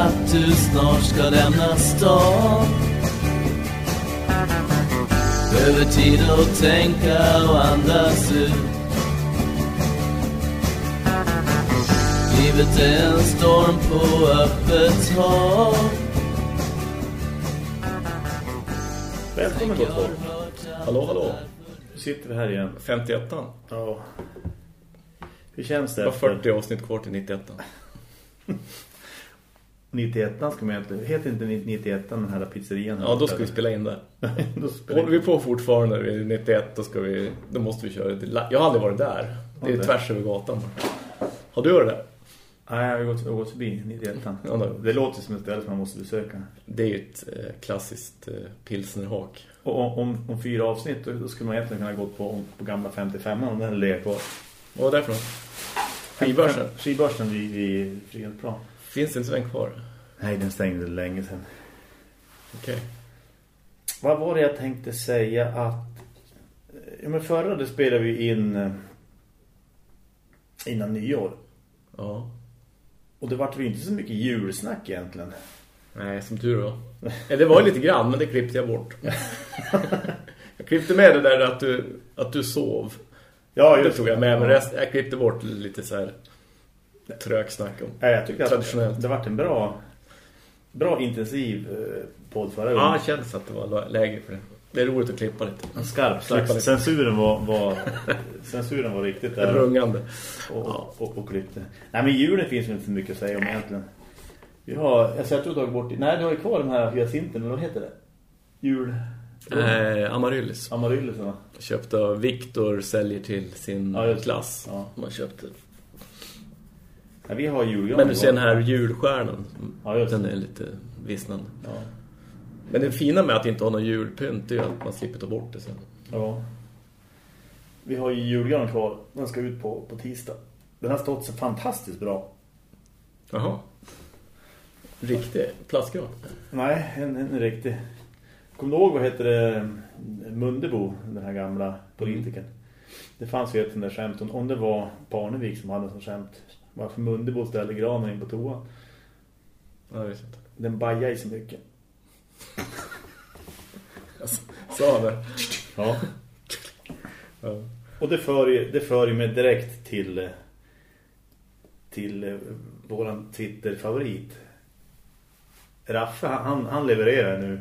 att du snart ska lämna stan Behöver tid att tänka och andas ut Livet är en storm på öppet hav Välkommen gott folk. Hallå, hallå. Nu sitter vi här igen. 51 Ja. Hur känns det? Det var 40 avsnitt kvar till 91 91 ska man egentligen... Heter inte 91 den här pizzerian? Ja, då ska vi spela in då spelar Håller vi på fortfarande vid 91 då, ska vi, då måste vi köra till... Jag har aldrig varit där. Det är Okej. tvärs över gatan. Har du varit där? Nej, jag har gått, jag har gått förbi 91 Ja, då. Det låter som ett ställe som man måste besöka. Det är ju ett eh, klassiskt eh, pilsnerhak. Och om, om, fyra avsnitt då, då skulle man egentligen kunna gå på, på gamla 55 om den legat kvar. Vad var det för något? Skivbörsen? Skivbörsen vid, vid Frihetsplan. Finns det inte en kvar? Nej, den stängde länge sedan. Okej. Vad var det jag tänkte säga att... Ja, men förra det spelade vi in eh, innan nyår. Ja. Och det var ju inte så mycket julsnack egentligen. Nej, som tur var. Eh, Det var ju lite grann, men det klippte jag bort. jag klippte med det där att du, att du sov. Ja, det tog jag med, men rest, jag klippte bort lite så här trögsnack om. Nej, jag tyckte att Traditionellt. det var en bra, bra intensiv eh, podd förra Ja, gången. det kändes att det var läge för det. Det är roligt att klippa lite. En skarp lite. Censuren var, var, censuren var riktigt där. Rungande. Och, och, och klippte. Nej, men julen finns ju inte så mycket att säga om egentligen. Vi har, alltså jag tror du har bort... Nej, du har ju kvar de här hyacinten, men vad heter det? Jul... Eh, Amaryllis. Amaryllis, va? Köpte av Viktor säljer till sin Ja, klass. Ja. Man köpte. Ja, vi har julgran. Men du ser den här julstjärnan. Ja, just den är lite vissnande. Ja. Men det fina med att inte ha någon julpynt är ju att man slipper ta bort det sen. Ja. Vi har ju julgranen kvar. Den ska ut på, på tisdag. Den har stått så fantastiskt bra. Jaha. Riktig plastgran. Nej, en, en riktig. Kommer du ihåg vad heter det? Mundebo, den här gamla politikern. Det fanns ju ett sånt där skämt. Om det var Parnevik som hade en sån skämt. Varför Mundebo ställde granen in på toan. Ja, det vet jag inte. Den bajar i så mycket. Alltså, sa det? Ja. Ja. Och det för, ju, det för ju mig direkt till till eh, våran Twitter-favorit. Raffe, han, han levererar nu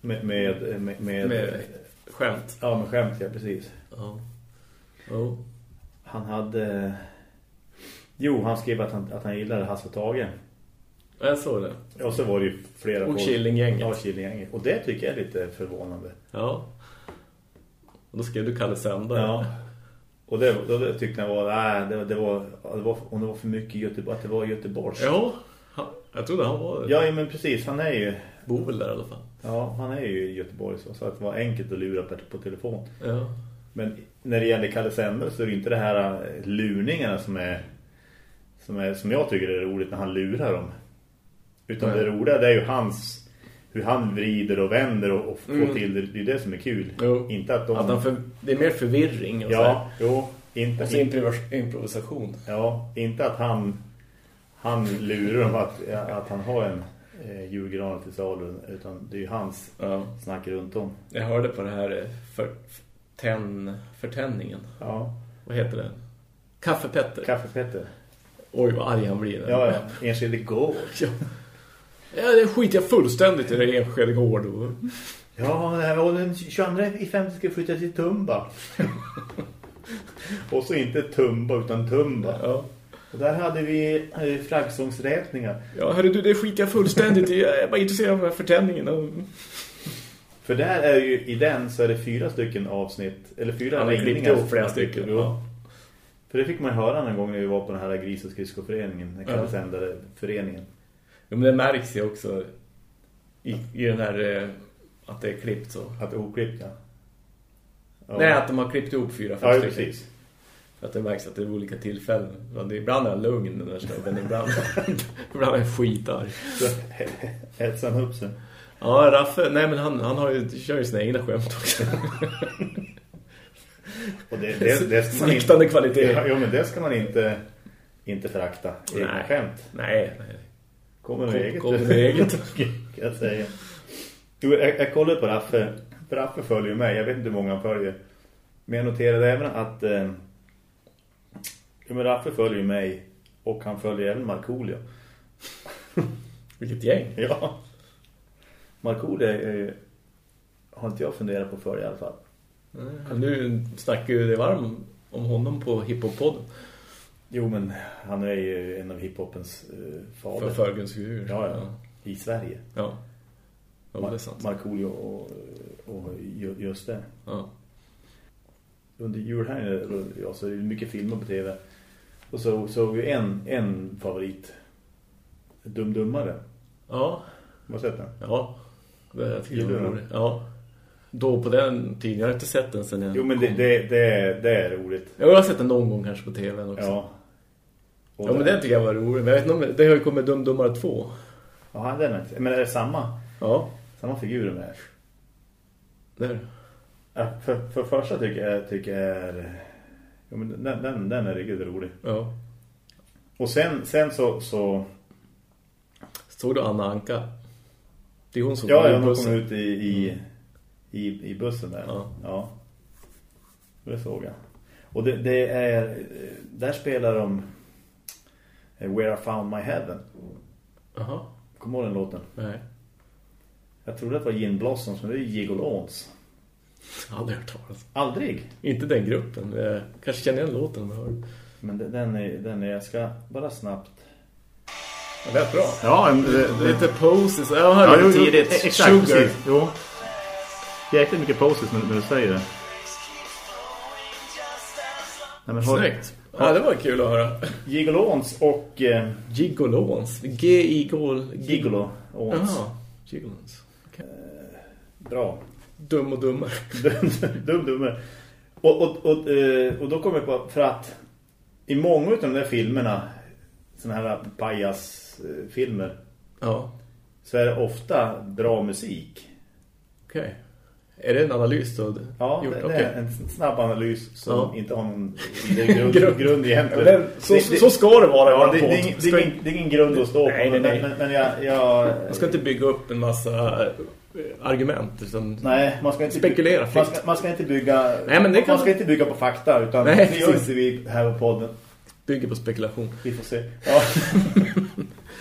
med med, med, med, Med skämt. Ja, med skämt, ja, precis. Ja. Oh. Han hade... Jo, han skrev att han, att han gillade Hasse Tage. Jag såg det. Och så var det ju flera... Och Killinggänget. Ja, Killinggänget. Och det tycker jag är lite förvånande. Ja. Och då skrev du Kalle Sända. Ja. Och det, då det tyckte jag var... Nej, det, det, var, det var... Om det var för mycket Göteborg, att det var Göteborgs. Ja. Han, jag trodde han var Ja, ja, men precis. Han är ju... bor väl där i alla fall. Ja, han är ju i Göteborg så, så att det var enkelt att lura på, på telefon. Ja. Men när det gäller Kalle Sänder så är det inte det här eh, lurningarna som är, som är som jag tycker är roligt när han lurar dem. Utan Nej. det roliga det är ju hans hur han vrider och vänder och, och får Mm. till det. Det är det som är kul. Jo. Inte att de... Att han för, det är mer förvirring och Ja, jo. så. Inte, Och så improvis- improvisation. ja, inte att han han lurar dem att, att han har en eh, julgran till salen utan det är ju hans Ja. snack runt om. Jag hörde på det här eh, för, tenn, förtändningen. Ja, Vad heter det? Kaffepetter. kaffepetter. Oj, vad arg han blir. Ja, ja. Enskilde gård. ja. Ja, det skiter jag fullständigt i det enskede gård. Och... Ja, det här var den 22 i 50 ska flytta till Tumba. och så inte Tumba utan Tumba. Ja. Och där hade vi eh, flaggsångsräkningar. Ja, hörru du, det skiter jag fullständigt i. Jag är bara intresserad av den här förtändningen. Och... För där är ju, i den så är det fyra stycken avsnitt. Eller fyra klippt ringningar. ihop flera stycken. Ja. För det fick man höra någon gång när vi var på den här gris- och skridskoföreningen. Den Ja. kallsändare föreningen. Jo, men det märks ju också i, i den här eh, att det är klippt så. Att det är oklippt, ja. ja. Nej, att de har klippt ihop fyra, fem Ja, stycken. precis. För att det märks att det är olika tillfällen. Ja, det är ibland är han lugn den där snubben, ibland, ibland är han hetsar han upp sig. Ja, Raffe, nej men han, han har ju, kör ju sina egna skämt också. Och det, det, det ska man Sviktande inte, kvalitet. Ja, jo, men det ska man inte inte förakta egna Nej. skämt. Nej, nej. Kommer med Kom- eget. kommer med eget. jag säga. Jo, jag, jag kollade på Raffe. Raffe följer mig. Jag vet inte hur många han följer. Men jag noterade även att eh, men Raffe följer mig och han följer även Markoolio. Vilket gäng. Ja. Markoolio har inte jag funderat på för i alla fall. Mm. Nu snackar ju det varm om honom på hiphop-podden. Jo, men han är ju en av hiphopens eh, fader. För förgrundsfigur. Ja, ja. I Sverige. Ja. Ja, det är sant. Markoolio och, och ju- just det. Ja. under julhelgen ja, så är det mycket filmer på tv. Och så såg vi en, en favorit. Dum Dummare. Ja. Har du sett den? Ja. Det jag tycker Gillar var roligt. Ja. Då på den tiden. Jag har inte sett den sen jag Jo, men det, det, det, är, det är roligt. Jag har sett den någon gång kanske på tvn också. Ja. Och Ja, men det tycker jag var roligt. Men jag vet inte det har ju kommit Dum Dummare 2. Ja, den är. Men är det samma, Ja. samma figurer med? Där. Ja, för, för första tycker jag, tycker jag är... Jo, men den, den, den är riktigt rolig. Ja. Och sen, sen så... så Såg du Anna Anka? Det är hon som ja, kommer ja, ur de bussen. kom ut i, i, i, i bussen där. Ja. ja. Det såg jag. Och det, det är... Där spelar de eh, Where I Found My Heaven. Jaha. Kommer du ihåg den låten? Nej. Jag trodde att det var Gin Blossoms, men det är Gigolons. Aldrig hört talas. Aldrig. Inte den gruppen. Jag kanske känner låten jag hör. Men det- den är, den är... Jag ska bara snabbt... Ja, det är bra. Ja, det, Lite poses. Jag hörde det tidigt. Exakt, Sugar. precis. Jo. Jäkligt mycket poses när, när du säger det. Nej, men har, Snyggt. Ja, det var kul att höra. Gigolons och eh, Gigolons. G-I-Gol... Gigolo. Jaha. Gigolons. Bra. Dum och dummare. Dum, dum, dum. Och, och, och, eh, och då kommer jag på, för att i många av de där filmerna, såna här pajas-filmer, Ja. så är det ofta bra musik. Okej. Är det en analys då? Ja, Gjort? det, det Okej. är en snabb analys som Ja. inte har någon grund, Grund. egentligen. Ja, men så, Det- så, ska det vara. Ja, det, det, det, det, är ingen, det är ingen grund att stå på. Nej, nej, nej. Men, men, men jag, jag... Man ska inte bygga upp en massa eh, argument. Utan Nej, man ska inte Spekulera man ska, man ska inte bygga Nej, men det kan- man ska inte bygga på fakta utan Nej, det gör inte vi här på podden. Bygger på spekulation. Vi får se. Ja.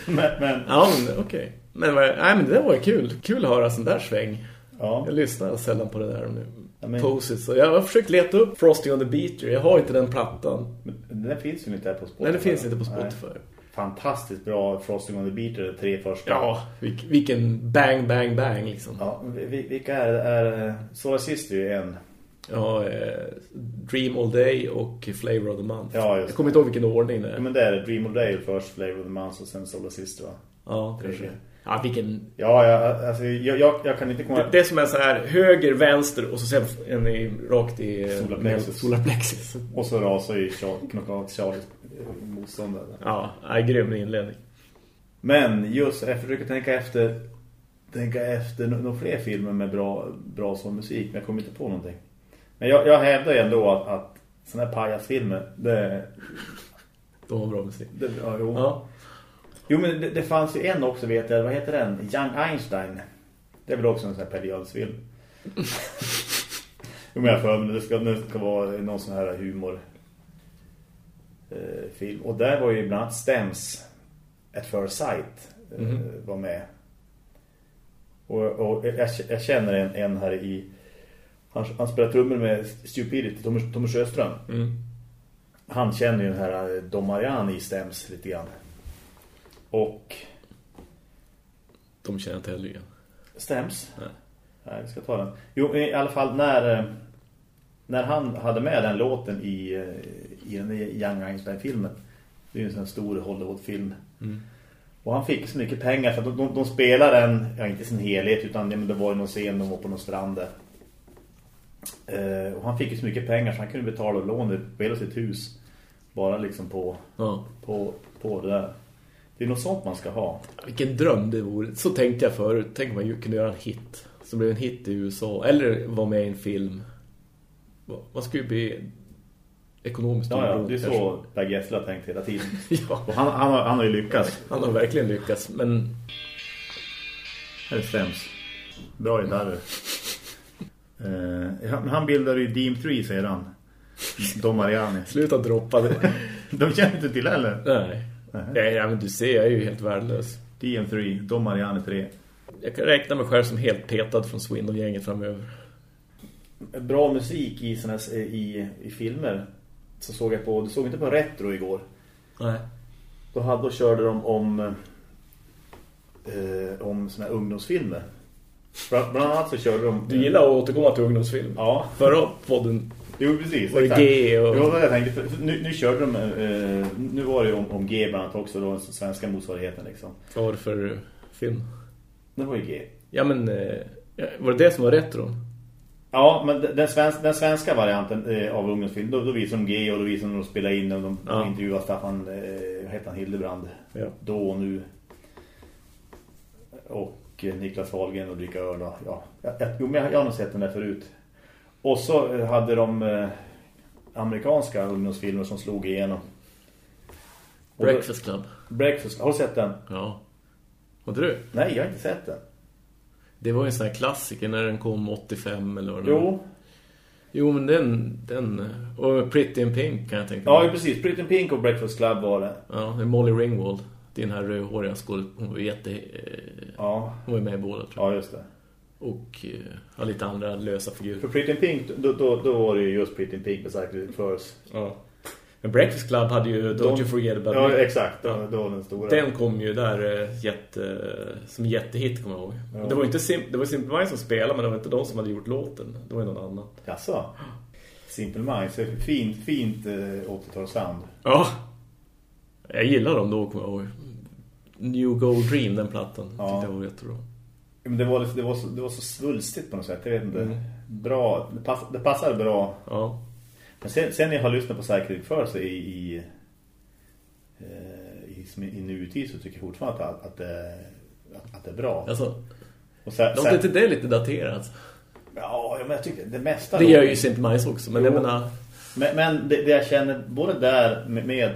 men, men Ja, men okej. Men, vad- nej, men det var kul. Kul att höra sån där sväng. ja. Jag lyssnar sällan på det där nu. Ja, men- Poses. Så jag har försökt leta upp Frosty on the Beater. Jag har inte den plattan. Men den finns ju inte här på Spotify. Nej, det finns inte på Nej. Spotify. Fantastiskt bra Frosting on the Beater, de tre första. Ja, vilk, vilken bang, bang, bang liksom. Ja, vi- vilka är? Är, Solar Sister är ju en. Ja, eh, Dream All Day och Flavor of the Month. Ja, jag kommer inte ihåg vilken ordning det Ja, är. men det är. Dream of Day först, Flavor of the Month och sen Solar Sister va? Ja, kanske. Ja, vilken... Ja, ja alltså, jag, jag, jag kan inte komma... Det, det som är så här höger, vänster och så sen en i, rakt i eh, Solarplexus. solarplexus. Och så rasar ju knockout Charlies eh, motståndare. Ja, är grym inledning. Men just, jag försöker tänka efter tänka efter några fler filmer med bra, bra sån musik, men jag kommer inte på någonting. Men jag, jag hävdar ju ändå att, att såna här pajasfilmer, det, De har bra musik. det ja, jo. Ja. Jo, men det, det fanns ju en också, vet jag, vad heter den? Young Einstein. Det är väl också en sån här periodisfilm. Jo, men jag för mig, det ska, det ska vara någon sån här humor eh, film. Och där var ju bland annat Stems at First Sight eh, Mhm. var med. Och, och jag, jag känner en, en här i han, han spelar trummor med Stupidity, Thomas, Thomas Sjöström. Mm. Han känner ju den här eh, Dom Mariani i Stems lite grann. Och De känner inte heller igen. Stems? Nej. Nej, vi ska ta den. Jo, i alla fall när, eh, när han hade med den låten i, eh, i den Young Einstein-filmen. Det är ju en sån stor Hollywood-film. Mm. Och han fick så mycket pengar för att de, de, de spelar den, ja inte sin helhet utan det var ju någon scen, de var på någon strand där. Eh, och han fick ju så mycket pengar så han kunde betala lånet på hela sitt hus. Bara liksom på, Ja. på, på det där. Det är något sånt man ska ha. Vilken dröm det vore. Så tänkte jag förut. Tänk om man kunde göra en hit. Som blev en hit i USA. Eller vara med i en film. Man skulle ju bli ekonomiskt Ja, ja, det är så. Per Gessle har tänkt hela tiden. Ja, Och han, han, har, han har ju lyckats. han har verkligen lyckats. Men Här är stäms. Bra gitarrer. Eh, han, han bildade ju Deem 3 säger han. Dom Mariani. sluta droppa det. De känner inte till heller. Nej. Nej. Men du ser, jag är ju helt värdelös. Deem 3, Dom Mariani 3. Jag kan räkna mig själv som helt petad från Swindle-gänget framöver. Bra musik i, såna här, i, i filmer. Så såg jag på, du såg inte på Retro igår. Nej. Då, hade, då körde de om eh, om såna här ungdomsfilmer. Bland bland annat så körde de... Du gillar att återkomma till ungdomsfilm. Ja, Förra podden jo precis. var det. G och... Det var vad jag tänkte. Nu, nu körde de... Eh, nu var det ju om, om G bland annat också. Då, den svenska motsvarigheten liksom. Vad var det för film? Det var ju G. Ja, men... eh, Var det det som var retro? Ja, men den, svenska, den svenska varianten eh, av ungdomsfilm, då, då visar de G och då visar de att de spelar in och de, Ja. de intervjuar Staffan, eh, heter han, Hildebrand, Ja. då och nu. Och eh, Niklas Wahlgren och Ulrika Örda. Ja, jag, jo, men jag, jag har nog sett den där förut. Och så eh, hade de eh, amerikanska ungdomsfilmer som slog igenom. Och Breakfast Club. Breakfast, har du sett den? Ja. Hade du? Nej, jag har inte sett den. Det var ju en sån här klassiker när den kom 85 eller vad det. Jo, Jo, men den, den... Och Pretty in Pink kan jag tänka ja mig. precis. Pretty in Pink och Breakfast Club var det. Ja, det är Molly Ringwald. Den här rödhåriga skål. Hon var jätte... eh, Ja, Hon var med i båda, tror jag. ja just det. Och eh, har lite andra lösa figurer. För Pretty in Pink, då, då, då var det ju just Pretty in Pink med Cycle First. Ja. Men Breakfast Club hade ju Don't De- You Forget About Ja, Me. exakt. Då, då var den stora. Den kom ju där eh, jätte, som jättehit, kommer jag ihåg. Ja. Det var inte Sim, det var Simple Minds som spelade, men det var inte de som hade gjort låten. Det var ju någon annan. Jaså? Simple Minds. Fint, fint eh, 80-talssound. Ja. Jag gillar dem då, kommer jag ihåg. New Gold Dream, den plattan. Ja. Tyckte jag var jättebra. Men det var, det, var så, det var så svulstigt på något sätt. Jag vet inte. Mm. Bra. Det, pass, det passade bra. Ja. Men sen, sen jag har lyssnat på Cycle First i, i, eh, i, i, i nutid så tycker jag fortfarande att, att, det, att, att det är bra. Alltså, Och sen, låter inte det lite daterat? ja, men jag tycker det mesta... Det gör ju Simple Minds också, men Jo. jag menar... Men, men det, det jag känner både där med, med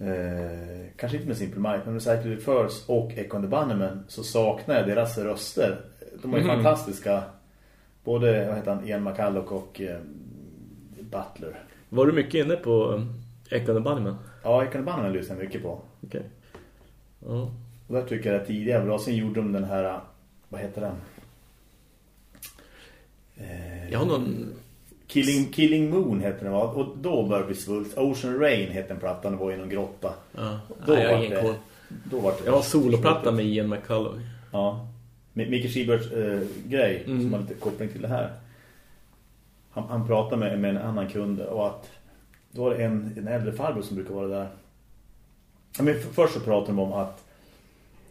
eh, kanske inte med Simple Minds men med Cycle First och Econ the Bunnymen så saknar jag deras röster. De är Mhm. fantastiska. Både vad heter han, Ian McCulloch och eh, Butler. Var du mycket inne på Echo the Bunnyman? Ja, Econ the Bunnymen lyssnar jag mycket på. Okej. Ja. Och där tycker jag att tidigare bra. Sen gjorde de den här, vad heter den? Eh, Jag har någon... Killing, Killing Moon heter den va? Och då började det bli svulst. Ocean Rain heter den plattan och var i någon grotta. Ja, Då nej, jag var det-. Då var det Jag har soloplatta med Ian McCullough. Ja. Mi- Micke Schiberts eh, grej Mm. som har lite koppling till det här. Han, han pratade med, med en annan kund och att då var det en, en äldre farbror som brukar vara där. Ja, men för, först så pratade de om att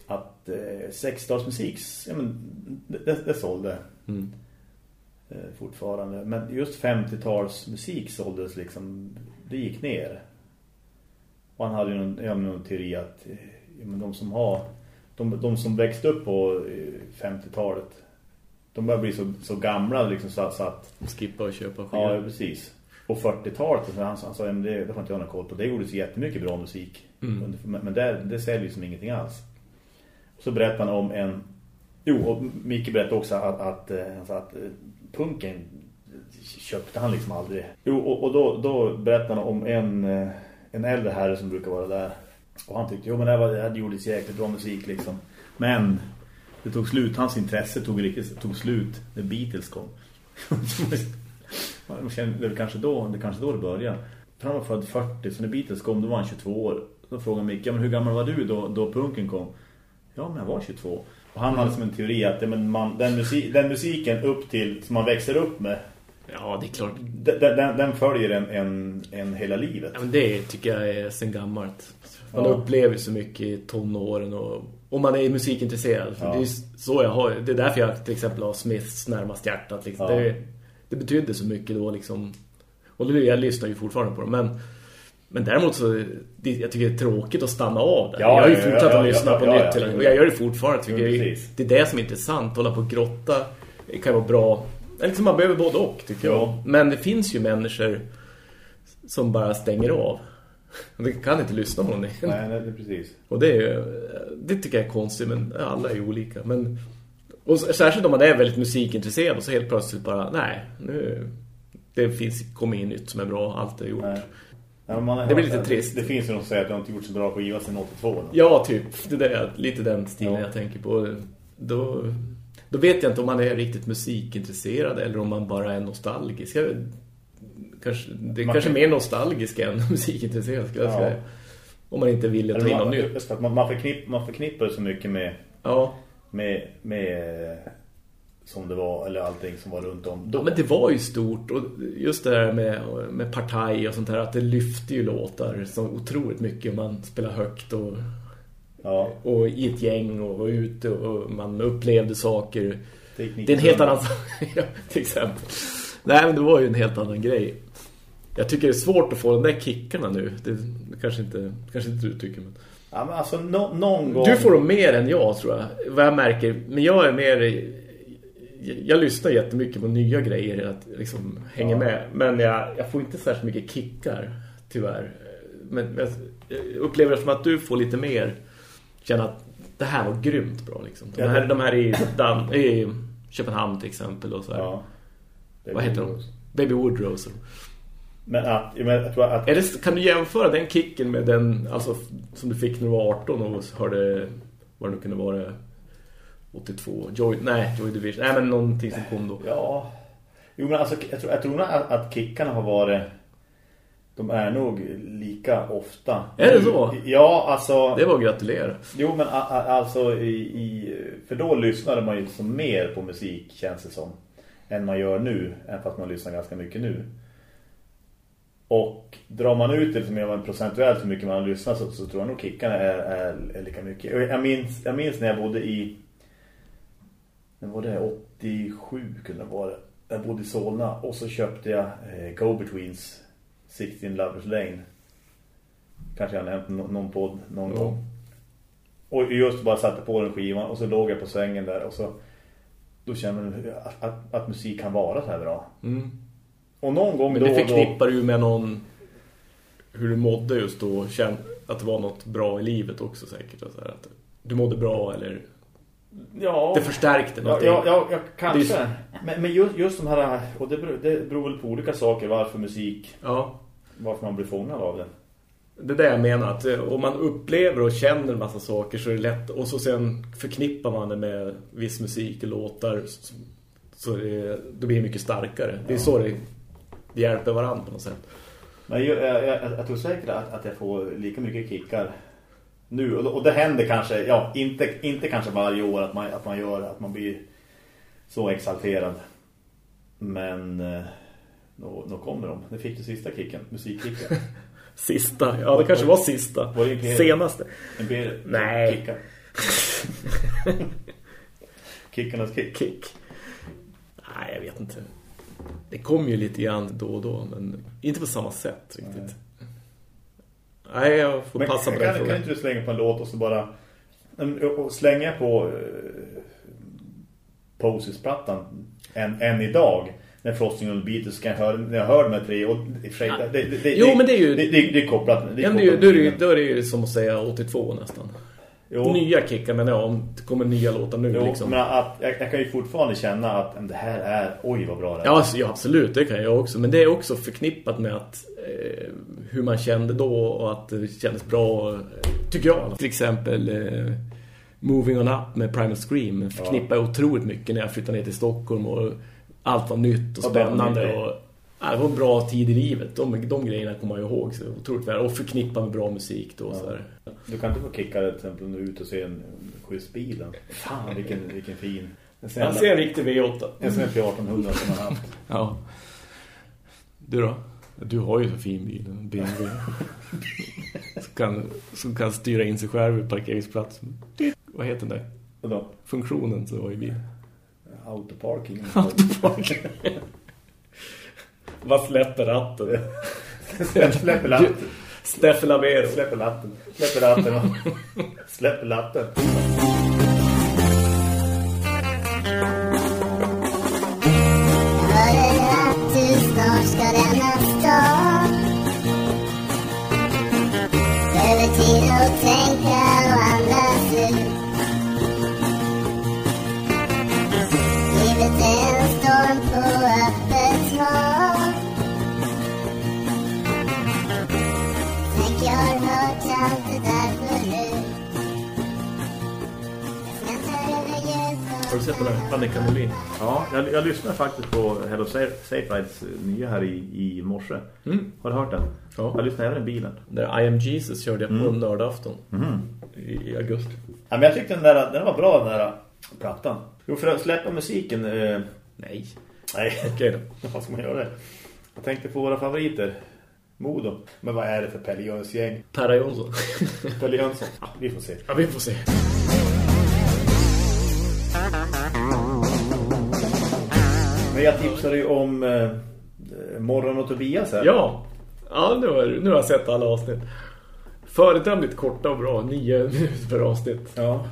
att eh, 60-talsmusik ja, men det, det, det sålde Mm. Eh, fortfarande. Men just 50-talsmusik såldes liksom, det gick ner. Och han hade ju någon, ja, någon teori att eh, ja, men de som har de, de som växte upp på eh, 50-talet de börjar bli så, så gamla liksom så, att- så att Skippa och köpa ja, skivor. precis. Och 40-talet så han, han sa ja, det, det får inte jag någon koll på. Det gjordes jättemycket bra musik. Mm. Men, men det, det säljer ju som ingenting alls. Så berättar han om en Jo, och Micke berättade också att, att, eh, han sa att eh, punken köpte han liksom aldrig. Jo, och, och då, då berättade han om en, eh, en äldre herre som brukar vara där. Och han tyckte, jo men det, här var, det här gjordes jäkligt bra musik liksom. Men det tog slut, hans intresse tog, riktigt, tog slut när Beatles kom. Man det, var kanske då, det kanske då det började. För han var född 40, så när Beatles kom då var han 22 år. Då frågade Micke, men hur gammal var du då, då punken kom? Ja, men jag var 22. Och han hade som en teori att ja, men man, den, musik, den musiken upp till som man växer upp med, Ja, det är klart. den, den, den följer en, en, en hela livet. Ja, men det tycker jag är sen gammalt. Man Ja. upplever så mycket i tonåren och, och man är musikintresserad. Ja. Det är så jag har, det är därför jag till exempel har Smiths närmast hjärtat. Liksom. Ja. Det, det betydde så mycket då liksom. Och jag lyssnar ju fortfarande på dem. Men, men däremot så det, jag tycker det är tråkigt att stanna av det. Ja, jag har ju ja, fortsatt ja, att lyssna på nytt. till- Och jag gör det fortfarande. Tycker Ja, jag, det är det som är intressant. Hålla på och grotta. Det kan vara bra. Liksom man behöver både och tycker Ja. jag. Men det finns ju människor som bara stänger av. Det kan inte lyssna på någonting. Nej, nej, det precis. Och det, är, det tycker jag är konstigt, men alla är olika. Men, och särskilt om man är väldigt musikintresserad och så helt plötsligt bara, nej, nu det finns kommer in nytt som är bra, allt är gjort. Nej. Ja, Det blir lite trist. Det finns ju de som säger att de inte gjort så bra skiva sedan 82. då. Ja, typ. Det där är lite den stilen Ja. jag tänker på. Då, då vet jag inte om man är riktigt musikintresserad eller om man bara är nostalgisk. Jag, kanske, det är Man kanske kan- mer nostalgisk än musikintresserad skulle jag Ja. säga. Om man inte vill ta in något nytt. man, man förknippar det så mycket med, Ja. med, med eh, som det var, eller allting som var runt om då. Ja, men det var ju stort och just det där med, med partaj och sånt där att det lyfte ju låtar så otroligt mycket om man spelar högt och, ja, och i ett gäng och, och ute och man upplevde saker. teknik- Det är en helt annan ja, till exempel. Nej, men det var ju en helt annan grej. Jag tycker det är svårt att få de där kickarna nu. Det, det kanske inte kanske inte du tycker men. Ja, men alltså nå, någon gång... Du får dem mer än jag tror jag. Vad jag märker. Men jag är mer... Jag, lyssnar jättemycket på nya grejer. Att liksom hänga med. Men jag, jag får inte särskilt mycket kickar. Tyvärr. Men jag, upplever det som att du får lite mer. Känna att det här var grymt bra. Liksom. De, här, de här i, Dan, i Köpenhamn till exempel. Och så här. Ja. Vad heter de? Baby Woodrose. Men att, men, jag tror att... Är det, kan du jämföra den kicken med den alltså, som du fick när du var 18 och hörde vad det nu kunde vara 82? Joy, nej, Joy Division. Nej, men någonting som kom då. Ja. Jo, men alltså, jag tror, jag tror att, att kickarna har varit... De är nog lika ofta. Är det så? Ja, alltså... Det var att gratulera. Jo, men a, a, alltså i, i... För då lyssnade man ju som mer på musik, känns det som. Än man gör nu, även fast man lyssnar ganska mycket nu. Och drar man ut det som jag var procentuellt hur mycket man lyssnar så, så tror jag nog kickarna är, är, är lika mycket. Jag minns, jag minns när jag bodde i... När var det? 87 kunde det vara. Jag bodde i Solna och så köpte jag eh, Go-Betweens 16 Lovers Lane. Kanske jag har nämnt nå- någon podd någon Ja. gång. Och just bara satte på den skivan och så låg jag på sängen där och så då känner man att, att, att musik kan vara så här bra. Mm. Och någon gång Men då det då... förknippar du med någon hur du mådde just då. Känn att det var något bra i livet också säkert. Så här, att du mådde bra eller Ja, det förstärkte ja, någonting. ja, ja, ja kanske. Det är Men, men just, just de här... Och det beror, det beror väl på olika saker varför musik... ja. Varför man blir fångad av den. Det är det jag menar att eh, om man upplever och känner en massa saker så är det lätt och så sen förknippar man det med viss musik och låtar så, så det, då blir det mycket starkare. Det är så det, det hjälper varandra på något sätt. Men jag, jag, jag, jag tror säkert att, att jag får lika mycket kickar nu. Och, och det händer kanske, ja, inte, inte kanske varje år att man, att man gör att man blir så exalterad. Men eh, då, kommer de. Det fick du sista kicken, musikkicken. Sista, ja det kanske var sista. Var det Senaste. En Nej. Kickar. Kickarnas kick. Kick. Nej, jag vet inte. Det kommer ju lite grann då och då, men inte på samma sätt riktigt. Nej, jag får Men passa på kan, den kan, frågan. inte du slänga på en låt och så bara och slänga på uh, Poses-plattan än, än idag när Frosting the Beatles kan höra, när jag hör de här tre och och sig, det, det, det, Jo, men det är ju- det, det, det är kopplat det är Ja, men det är ju, kopplat då, är det, då är det ju som att säga 82 nästan. Jo. Nya kickar men ja, om det kommer nya låtar nu Jo, liksom. men att, jag, jag kan ju fortfarande känna att det här är, oj vad bra det är. Ja, alltså, ja, absolut, det kan jag också. Men det är också förknippat med att eh, hur man kände då och att det kändes bra, eh, tycker jag. Till exempel eh, Moving On Up med Primal Scream förknippar jag otroligt mycket när jag flyttade ner till Stockholm och allt var nytt och spännande. Och, det var en bra tid i livet. De, de grejerna kommer jag ihåg så otroligt väl. Och förknippa med bra musik då. Så här. Du kan inte få kicka det till exempel om du är ute och ser en schysst bil. Fan vilken, vilken fin. En sån Jag ser en riktig V8. En sån här P1800 som man har haft. Ja. Du då? Du har ju så fin bil, en BMW. som, kan, som kan styra in sig själv i parkeringsplatsen. Vad heter den där? Och då? Funktionen så var i bilen. Autoparking. Autopark. Vad släpper ratten? Släpper latten. Steffe Lavero. Släpper latten. Släpper latten. Släpper latten. sett här Annika Norlin? Ja, jag, jag lyssnade faktiskt på Hello Safe Rides nya här i, i morse. Mm. Har du hört den? Ja. Jag lyssnade även i bilen. Där I am Jesus körde jag på nördafton i, i augusti. Ja, men jag tyckte den där, den var bra den där plattan. Jo, för att släppa musiken... Eh, Nej. nej, Okej då. vad ska man göra? Jag tänkte på våra favoriter. Modo. Men vad är det för Pelle Jöns gäng? Perra Jonsson. Pelle Jönsson. Ja, vi får se. ja, vi får se. Men jag tipsade ju om eh, Morgon och Tobias här. Ja. Ja, nu har, nu har jag sett alla avsnitt. Föredömligt korta och bra. Nio minuter per avsnitt. Ja.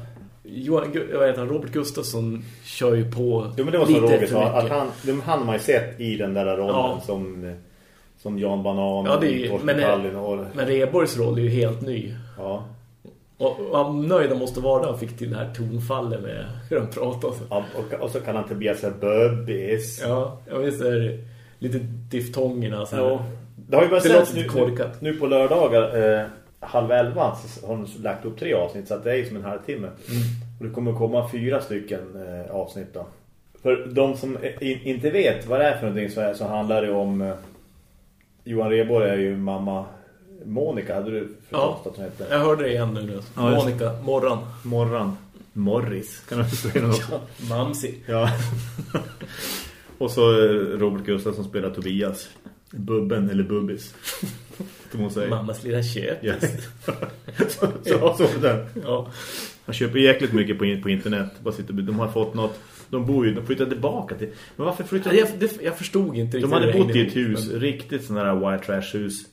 Johan, vad heter han? Robert Gustafsson kör ju på Jo, men det var lite Roger för sa. Att han, de, han har ju sett i den där rollen Ja. som, som Jan Banan Ja, det är och Torsten men, Kallin och... men Reborgs roll är ju helt ny. Ja. Och, och han nöjda måste vara när han fick till det här tonfallet med hur han pratar. Ja, och, och så kan han Tobias säga Böbbis. Ja, jag visst är det lite diftongerna. Så här. Ja. Det har ju bara sett nu, nu, på lördagar eh, halv elva så har de lagt upp tre avsnitt så att det är ju som en halvtimme. Mm. Och det kommer komma fyra stycken eh, avsnitt då. För de som eh, in, inte vet vad det är för någonting så, är, så handlar det om eh, Johan Reborg är ju mamma Monica, hade du förstått Ja. att hon hette? Jag hörde det igen nu. Ja, just- Monica, Morran. Morran. Morris, kan du säga något? Mamsi. Ja. och så eh, Robert Gustafsson spelar Tobias. Bubben eller Bubbis. Som hon säger. Mammas lilla köp. Yes. så, så, så den. Ja. Han köper jäkligt mycket på, på internet. Bara sitter, de har fått något. De bor ju, de flyttar tillbaka till. Men varför flyttar Jag, det, jag förstod inte riktigt. De hade bott i ett hus, men- riktigt sån där white trash hus.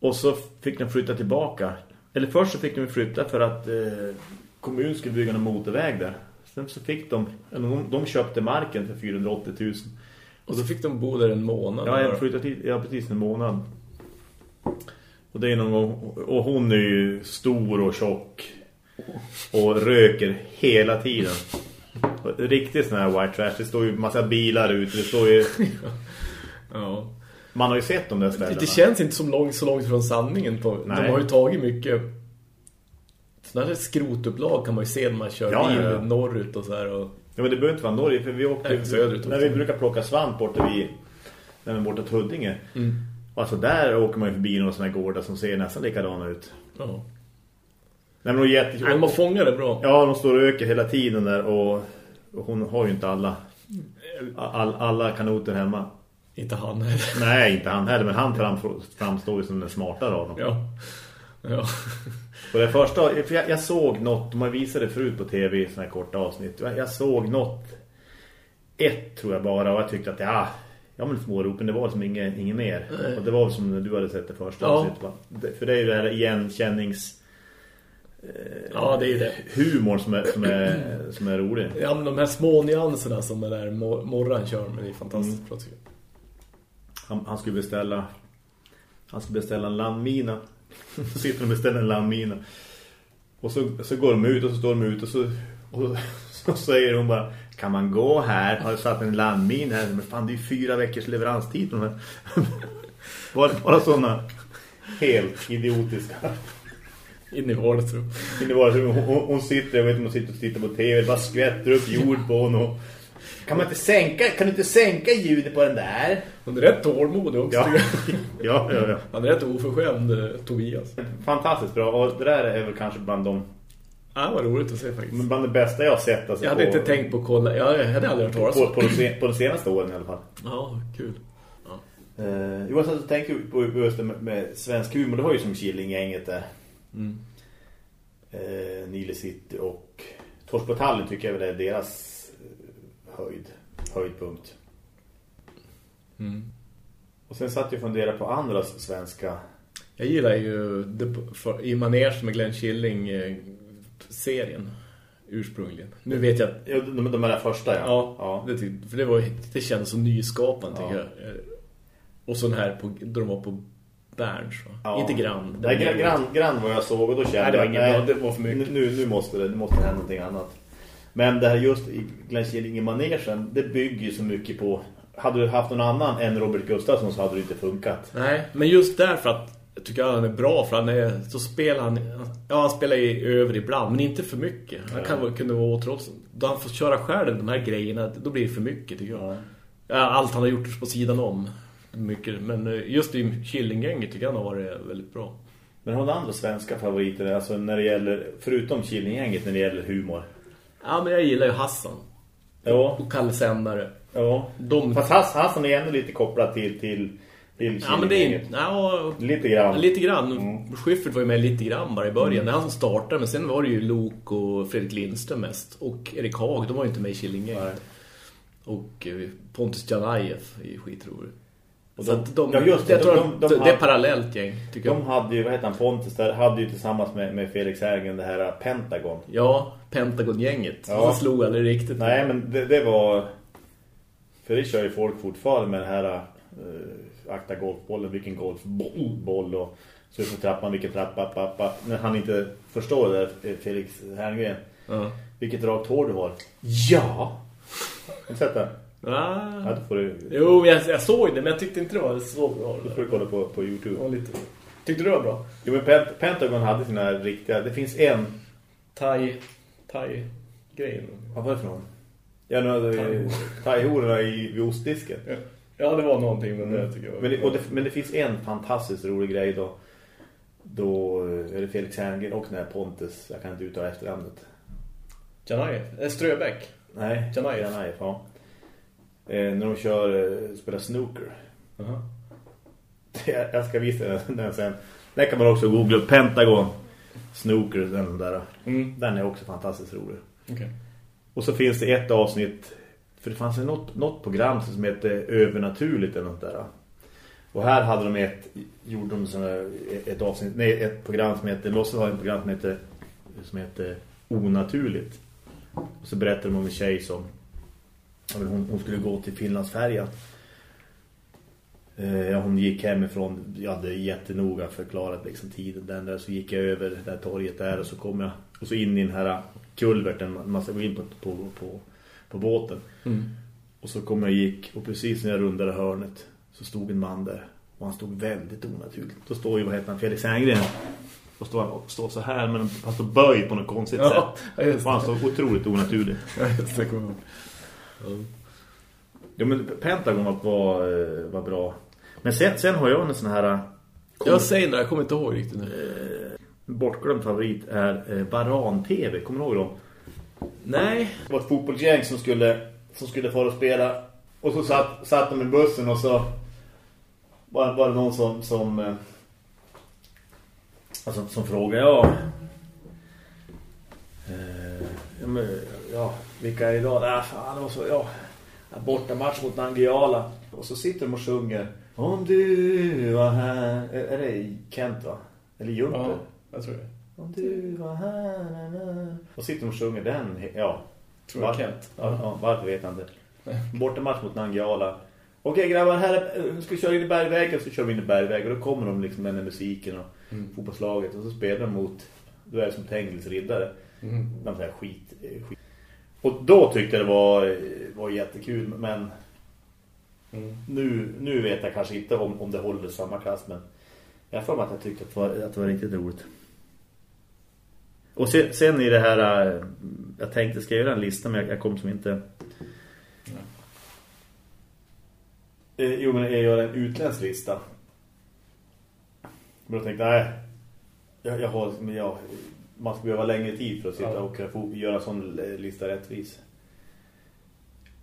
Och så fick de flytta tillbaka. Eller först så fick de flytta för att eh, kommun skulle bygga en motorväg där. Sen så fick de, de, de köpte marken för 480 000. Och så fick de bo där en månad. Ja, jag flyttade hit, ja, precis en månad. Och det är någon gång, och hon är ju stor och tjock. Och röker hela tiden. Riktigt sån här white trash. Det står ju massa bilar ute. Det står ju... Man har ju sett de där ställena. Det känns inte som långt, så långt från sanningen. På, de har ju tagit mycket... Sådana här skrotupplag kan man ju se när man kör Ja, bil ja, ja. norrut och så här. Och, Ja, men det behöver inte vara Norge. För vi åkte, Nej, söderut när vi brukar plocka svamp borta vid... När vi borta till Huddinge. mm. Alltså där åker man ju förbi några sådana här gårdar som ser nästan likadana ut. ja. Nej, men de jätte... Nej, man fångar det bra. Ja, de står och ökar hela tiden där och, och hon har ju inte alla all, alla kanoter hemma. Inte han heller. Nej, inte han heller, men han fram, framstår ju som den smartare av dem. Ja. Ja. Och det första, för jag, jag såg något, man visade förut på tv i såna här korta avsnitt. Jag, jag såg något, ett tror jag bara, och jag tyckte att ja, ja men småropen, det var som inget, inget mer. Nej. Och det var som du hade sett det första Ja. avsnittet. Det, för det är ju det här igenkännings ja, det är det. humor som är, som är, som är rolig. Ja, men de här små nyanserna som den där mor- morran kör med, det är fantastiskt jag. Han, han skulle beställa han skulle beställa en landmina. så sitter de och beställer en landmina. Och så, så går de ut och så står de ut och så, och så säger hon bara Kan man gå här? Har du satt en landmina här? Men fan det är ju fyra veckors leveranstid på de här. bara, bara sådana helt idiotiska. In i hålet tror jag. Det var, hon, hon, sitter, jag vet inte om hon sitter och tittar på tv, bara skvätter upp jord på honom. Kan man inte sänka, kan du inte sänka ljudet på den där? Hon är rätt tålmodig också. Ja, ja, ja. ja. Han är rätt oförskämd, eh, Tobias. Fantastiskt bra, och det där är väl kanske bland de Ja, vad roligt att se faktiskt. men bland det bästa jag har sett. Alltså, Jag hade på, inte tänkt på att kolla. Ja, jag hade aldrig hört talas på, om. på, de, sen- på de senaste åren i alla fall. Ja, kul. Uh, jag så tänker på på just det med, med svensk humor, det har ju som Killinggänget där. Mm. Uh, Nile City och Tors på Tallinn tycker jag väl är deras eh, höjd, höjdpunkt. Mm. Och sen satt jag och funderade på andra svenska. Jag gillar ju The, för, i Manege med Glenn Killing eh, serien ursprungligen. Nu vet jag Ja, de, de är där första, ja. Ja, ja. Det, för det, var, det kändes så nyskapande Ja. tycker jag. Eh, Och så den här på, då de var på Berns? Ja. Inte grann. Nej, grann, grann, grann vad jag såg och då kände Nej, det var jag, bra, det var för mycket. Nu, nu måste det, det måste hända någonting annat. Men det här just i Glenskillinge-manegen, det bygger ju så mycket på... Hade du haft någon annan än Robert Gustafsson så hade det inte funkat. Nej, men just därför att jag tycker att han är bra för han är, så spelar han ja han spelar ju över ibland men inte för mycket. Han kan kunde vara återhållsam. Då han får köra själv de här grejerna då blir det för mycket tycker jag. Ja, allt han har gjort på sidan om mycket men eh, just i Killinggänget tycker jag han har varit väldigt bra. Men har du andra svenska favoriter alltså när det gäller förutom Killinggänget när det gäller humor? Ja men jag gillar ju Hassan. Ja. Och Kalle Sändare. Ja. De Fast Hass, Hassan är ändå lite kopplad till till, till Ja men det är ja, Lite grann. Lite grann. Schyffert var ju med lite grann bara i början. Det är han som startade. Men sen var det ju Lok och Fredrik Lindström mest. Och Erik Haag, de var ju inte med i Killinggänget. Nej. Och eh, Pontus Janajev är ju skitrolig. Och de- de, ja, just det, jag tror de- de- de det är parallellt gäng, tycker De jag. hade ju, vad heter han, Pontus där, hade ju tillsammans med, med Felix Hergen det här Pentagon. Ja, Pentagon-gänget. Ja. Så slog aldrig riktigt. Nej, men det, det var... För det kör ju folk fortfarande med den här uh, akta golfbollen, vilken golfboll och så på trappan, vilken trappa, pappa. När han inte förstår det där, Felix Herngren. Ja. Vilket rakt hår du har. Ja! Har du sett det? Ah. Ja, då får du, Jo, jag, jag såg det, men jag tyckte inte det var så bra. då får du kolla på, på Youtube. Var lite... Tyckte du det var bra? Jo, men Pent- Pentagon hade sina riktiga... Det finns en... Thai... Thai-grejen. Vad var det för någon? Ja, nu Thai-hororna i vid ostdisken. Ja. ja, det var någonting med det tycker jag. Men det, och det, men det finns en fantastiskt rolig grej då. Då eh, är det Felix Herngren och den här Pontus. Jag kan inte uttala efternamnet. Janajev? Eh, Ströbäck? Nej. Janajev. Janajev, ja. Eh, när de kör, eh, spelar snooker. Jaha. jag, jag ska visa den, sen. Den kan man också googla upp. Pentagon. Snooker, den där. Mm. Den är också fantastiskt rolig. Okej. Och så finns det ett avsnitt. För det fanns något, något program som heter Övernaturligt eller något där. Och här hade de ett, gjorde de såna, ett avsnitt, nej ett program som heter, låtsas ha ett program som heter, som heter Onaturligt. Och så berättade de om en tjej som, hon, hon skulle gå till Finlandsfärjan. Eh, hon gick hemifrån, jag hade jättenoga förklarat liksom tiden den där, så gick jag över det där torget där och så kom jag, och så in i den här kulverten, man ska gå in på, på, på, på båten. Mm. Och så kom jag och gick och precis när jag rundade hörnet så stod en man där. Och han stod väldigt onaturligt. Då står ju, vad heter han, Felix Herngren. Och står han står så här men han står böj på något konstigt Ja, sätt. ja, Och han står otroligt onaturlig. Ja, just det. kommer jag ihåg. Ja men Pentagon var, var, eh, var bra. Men sen, sen har jag en sån här eh, Jag säger det, jag kommer inte ihåg riktigt nu. bortglömd favorit är eh, Baran-TV. Kommer du ihåg dem? Nej. Det var ett fotbollsgäng som skulle, som skulle få och spela. Och så satt, satt de i bussen och så var, var det någon som som, eh, alltså, som frågade ja, eh, ja, men, ja vilka är idag? Ah, fan, det var så, ja borta match mot Nangiala. Och så sitter de och sjunger Om du var här Är, är det Kent va? Eller Junter? Ja, jag tror det. Om du var här na, na. Och sitter de och sjunger den Ja Tror jag Var- Kent. Ja, ja, varför vet jag inte. Borta match mot Nangiala. Okej grabbar, här är, vi ska köra in i bergvägen så kör vi in i bergvägen. Och då kommer de liksom med musiken och Mm. fotbollslaget. Och så spelar de mot, då är som Tengels riddare. Mm. De säger skit, eh, skit. Och då tyckte jag det var, var jättekul. Men Mm. nu, nu vet jag kanske inte om, om det håller samma klass. Men jag får mig att jag tyckte att det var, att det var riktigt roligt. Och sen, sen i det här, eh, jag tänkte ska jag göra en lista men jag, jag kom som inte... Eh, jo men jag gör en utländsk lista. Men då tänkte jag, nej, jag, jag har, men jag, man ska behöva längre tid för att sitta Ja. och göra en sån lista rättvis.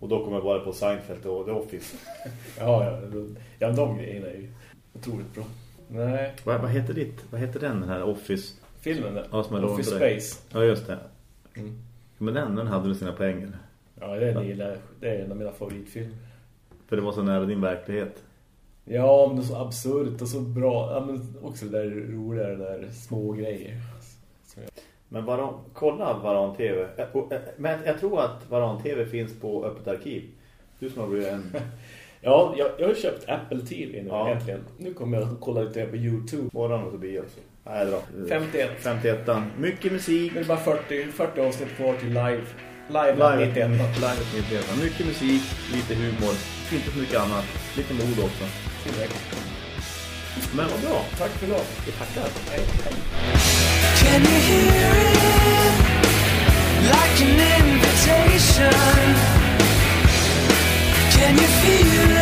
Och då kommer jag bara på Seinfeld och The Office. Ja, ja. Ja, de grejerna är ju otroligt bra. Nej. Vad, vad heter ditt? Vad heter den, den här Office? Filmen där. Ja, Office. Space. Ja, just det. Mm. Men den, den hade du sina poänger. Ja, det är, en, gillar- det är en av mina favoritfilmer. För det var så nära din verklighet. Ja, men det är så absurt och så bra. Ja, men också det där roliga, det där små grejer. Men Varan, kolla Varan TV. Men jag tror att Varan TV finns på Öppet arkiv. Du som har blivit en... Ja, jag, jag har köpt Apple TV nu Ja. äntligen. Nu kommer jag att kolla lite på YouTube. Morgon och Tobias. Nej, då. 51. 51. Mycket musik. Det är bara 40, 40 avsnitt kvar till live. Live, Live 91. Live 91. Mycket musik, lite humor. Inte så mycket annat. Lite mod också. Tillräckligt. Men vad bra. Tack för idag. Vi tackar. Hej. Can you hear it? Like an invitation. Can you feel it?